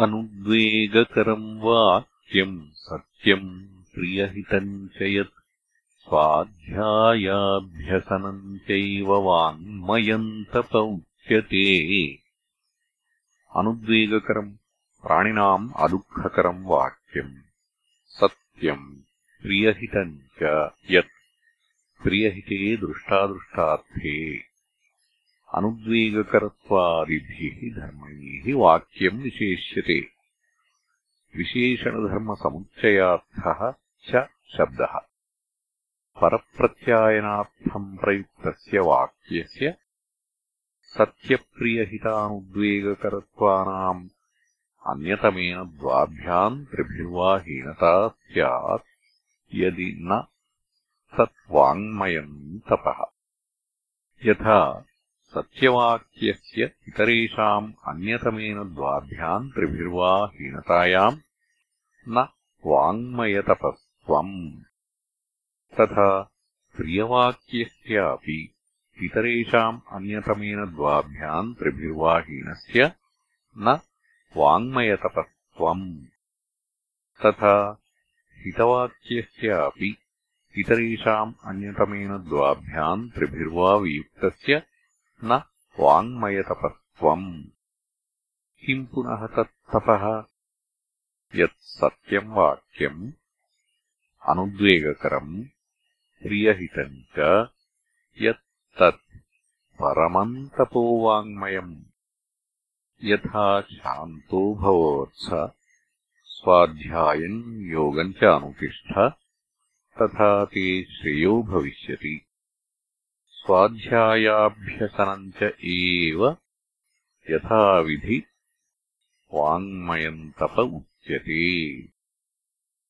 अनुद्वेगकरम् वाक्यम् सत्यम् प्रियहितम् च यत् स्वाध्यायाभ्यसनम् चैव वाङ्मयम् तप उच्यते अनुद्वेगकरम् प्राणिनाम् अदुःखकरम् वाक्यम् सत्यम् प्रियहितम् च यत् प्रियहिते दृष्टादृष्टार्थे अनुद्वेगकरत्वादिभिः धर्मैः वाक्यम् विशेष्यते। विशेषणधर्मसमुच्चयार्थः च शब्दः। परप्रत्यायनार्थम् प्रयुक्तस्य वाक्यस्य सत्यप्रियहितानुद्वेगकरत्वानाम् अन्यतमेन द्वाभ्याम् त्रिभिर्वा हीनता स्यात् यदि न तत् तपः। यथा सत्यवाक्यस्य इतरेषाम् अन्यतमेन द्वाभ्याम् त्रिभिर्वा हीनतायाम् न वाङ्मयतपस्त्वम्। तथा प्रियवाक्यस्यापि इतरेषाम् अन्यतमेन द्वाभ्याम् त्रिभिर्वा हीनस्य न वाङ्मयतपस्त्वम्। तथा हितवाक्यस्यापि इतरेषाम् अन्यतमेन द्वाभ्याम् त्रिभिर्वा वियुक्तस्य न वाङ्मयतपस्त्वम् किम् पुनः तत्तपः? यत् सत्यम् वाक्यम् अनुद्वेगकरम् प्रियहितम् च यत् तत् परमम् तपो वाङ्मयम्। यथा शान्तो भवत्स स्वाध्यायम् योगम् च अनुतिष्ठ तथा ते श्रेयो भविष्यति स्वाध्यायाभ्यसनम् च एव यथाविधि वाङ्मयम् तप उच्यते